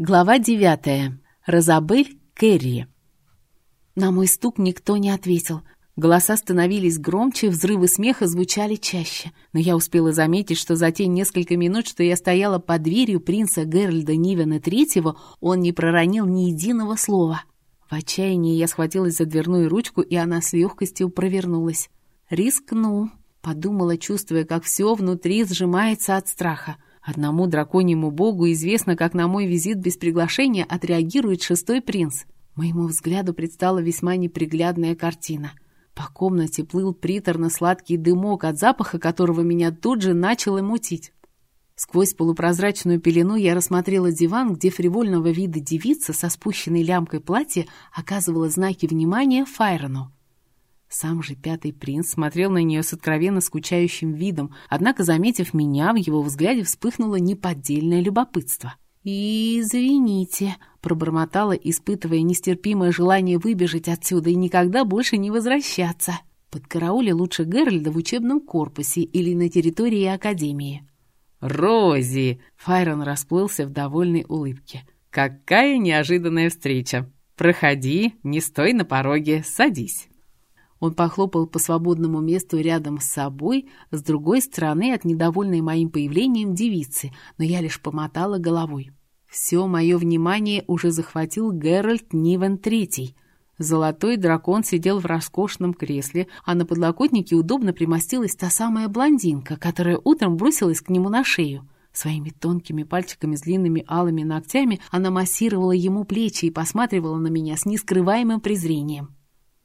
Глава девятая. Розабель Керри. На мой стук никто не ответил. Голоса становились громче, взрывы смеха звучали чаще. Но я успела заметить, что за те несколько минут, что я стояла под дверью принца Геральда Нивена Третьего, он не проронил ни единого слова. В отчаянии я схватилась за дверную ручку, и она с легкостью провернулась. «Рискну», — подумала, чувствуя, как все внутри сжимается от страха. Одному драконьему богу известно, как на мой визит без приглашения отреагирует шестой принц. Моему взгляду предстала весьма неприглядная картина. По комнате плыл приторно-сладкий дымок, от запаха которого меня тут же начало мутить. Сквозь полупрозрачную пелену я рассмотрела диван, где фривольного вида девица со спущенной лямкой платья оказывала знаки внимания Файрону. Сам же пятый принц смотрел на нее с откровенно скучающим видом, однако, заметив меня, в его взгляде вспыхнуло неподдельное любопытство. «Извините», — пробормотала, испытывая нестерпимое желание выбежать отсюда и никогда больше не возвращаться. Под карауле лучше Геральда в учебном корпусе или на территории Академии. «Рози!» — Файрон расплылся в довольной улыбке. «Какая неожиданная встреча! Проходи, не стой на пороге, садись!» Он похлопал по свободному месту рядом с собой, с другой стороны от недовольной моим появлением девицы, но я лишь помотала головой. Все мое внимание уже захватил Геральт Нивен Третий. Золотой дракон сидел в роскошном кресле, а на подлокотнике удобно примостилась та самая блондинка, которая утром бросилась к нему на шею. Своими тонкими пальчиками с длинными алыми ногтями она массировала ему плечи и посматривала на меня с нескрываемым презрением.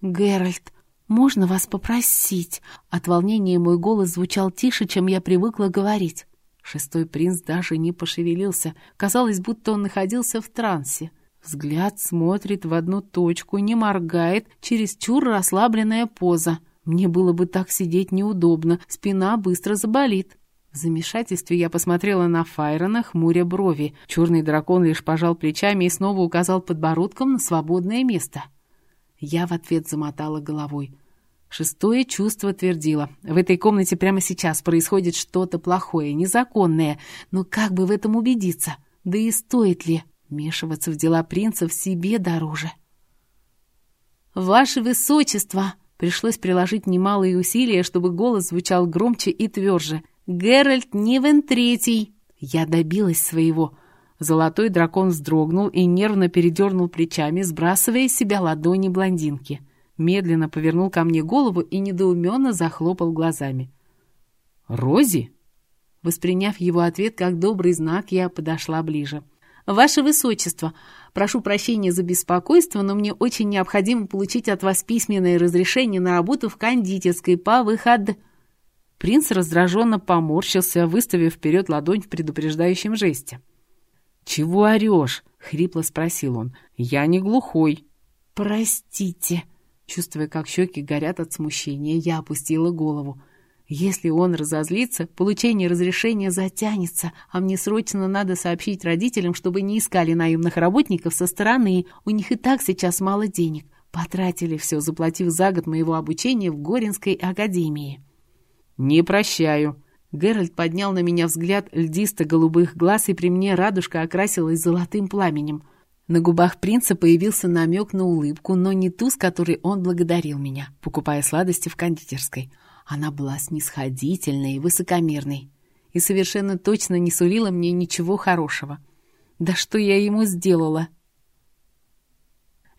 «Геральт, «Можно вас попросить?» От волнения мой голос звучал тише, чем я привыкла говорить. Шестой принц даже не пошевелился. Казалось, будто он находился в трансе. Взгляд смотрит в одну точку, не моргает, чересчур расслабленная поза. Мне было бы так сидеть неудобно, спина быстро заболит. В замешательстве я посмотрела на Файрона, хмуря брови. Черный дракон лишь пожал плечами и снова указал подбородком на свободное место. Я в ответ замотала головой. Шестое чувство твердило. В этой комнате прямо сейчас происходит что-то плохое, незаконное. Но как бы в этом убедиться? Да и стоит ли? Вмешиваться в дела принца в себе дороже. «Ваше Высочество!» Пришлось приложить немалые усилия, чтобы голос звучал громче и тверже. «Геральт Нивен Третий!» Я добилась своего. Золотой дракон вздрогнул и нервно передернул плечами, сбрасывая с себя ладони блондинки. Медленно повернул ко мне голову и недоуменно захлопал глазами. «Рози?» Восприняв его ответ как добрый знак, я подошла ближе. «Ваше Высочество, прошу прощения за беспокойство, но мне очень необходимо получить от вас письменное разрешение на работу в кондитерской по выход...» Принц раздраженно поморщился, выставив вперед ладонь в предупреждающем жесте. «Чего орешь?» — хрипло спросил он. «Я не глухой». «Простите». Чувствуя, как щеки горят от смущения, я опустила голову. Если он разозлится, получение разрешения затянется, а мне срочно надо сообщить родителям, чтобы не искали наемных работников со стороны. У них и так сейчас мало денег. Потратили все, заплатив за год моего обучения в Горинской академии. «Не прощаю», Геральт поднял на меня взгляд льдисто-голубых глаз, и при мне радужка окрасилась золотым пламенем. На губах принца появился намек на улыбку, но не ту, с которой он благодарил меня, покупая сладости в кондитерской. Она была снисходительной и высокомерной, и совершенно точно не сулила мне ничего хорошего. Да что я ему сделала?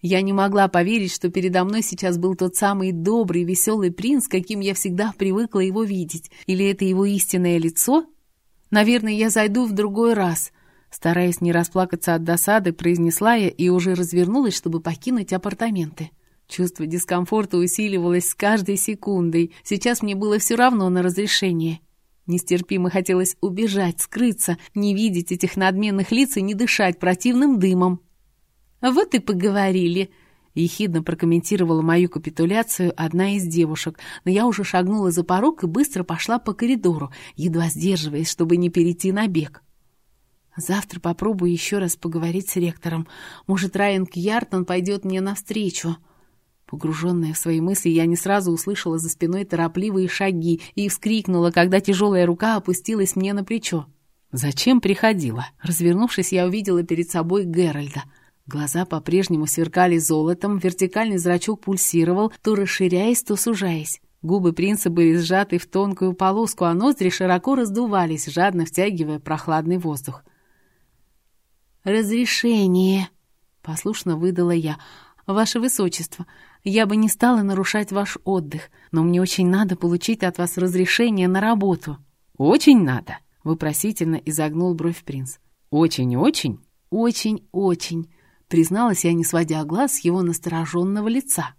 Я не могла поверить, что передо мной сейчас был тот самый добрый, веселый принц, каким я всегда привыкла его видеть. Или это его истинное лицо? Наверное, я зайду в другой раз. Стараясь не расплакаться от досады, произнесла я и уже развернулась, чтобы покинуть апартаменты. Чувство дискомфорта усиливалось с каждой секундой. Сейчас мне было все равно на разрешение. Нестерпимо хотелось убежать, скрыться, не видеть этих надменных лиц и не дышать противным дымом. «Вот и поговорили», — ехидно прокомментировала мою капитуляцию одна из девушек, но я уже шагнула за порог и быстро пошла по коридору, едва сдерживаясь, чтобы не перейти на бег. Завтра попробую еще раз поговорить с ректором. Может, Райан Кьяртон пойдет мне навстречу. Погруженная в свои мысли, я не сразу услышала за спиной торопливые шаги и вскрикнула, когда тяжелая рука опустилась мне на плечо. «Зачем приходила?» Развернувшись, я увидела перед собой Геральда. Глаза по-прежнему сверкали золотом, вертикальный зрачок пульсировал, то расширяясь, то сужаясь. Губы принца были сжаты в тонкую полоску, а ноздри широко раздувались, жадно втягивая прохладный воздух. «Разрешение!» — послушно выдала я. «Ваше Высочество, я бы не стала нарушать ваш отдых, но мне очень надо получить от вас разрешение на работу». «Очень надо!» Вопросительно изогнул бровь принц. «Очень-очень?» «Очень-очень», — призналась я, не сводя глаз с его настороженного лица.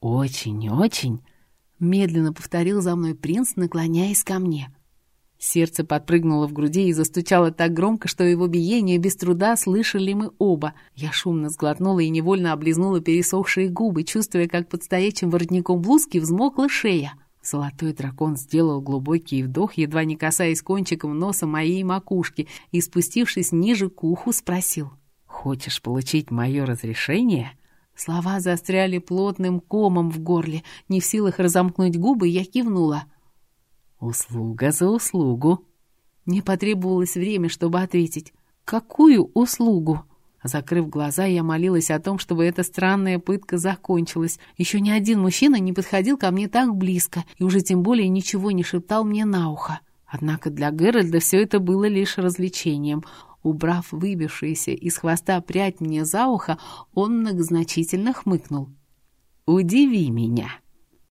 «Очень-очень», — медленно повторил за мной принц, наклоняясь ко мне. Сердце подпрыгнуло в груди и застучало так громко, что его биение без труда слышали мы оба. Я шумно сглотнула и невольно облизнула пересохшие губы, чувствуя, как под стоячим воротником блузки взмокла шея. Золотой дракон сделал глубокий вдох, едва не касаясь кончиком носа моей макушки, и, спустившись ниже к уху, спросил. «Хочешь получить мое разрешение?» Слова застряли плотным комом в горле. Не в силах разомкнуть губы, я кивнула. «Услуга за услугу». Мне потребовалось время, чтобы ответить. «Какую услугу?» Закрыв глаза, я молилась о том, чтобы эта странная пытка закончилась. Еще ни один мужчина не подходил ко мне так близко и уже тем более ничего не шептал мне на ухо. Однако для Геральда все это было лишь развлечением. Убрав выбившийся из хвоста прядь мне за ухо, он многозначительно хмыкнул. «Удиви меня!»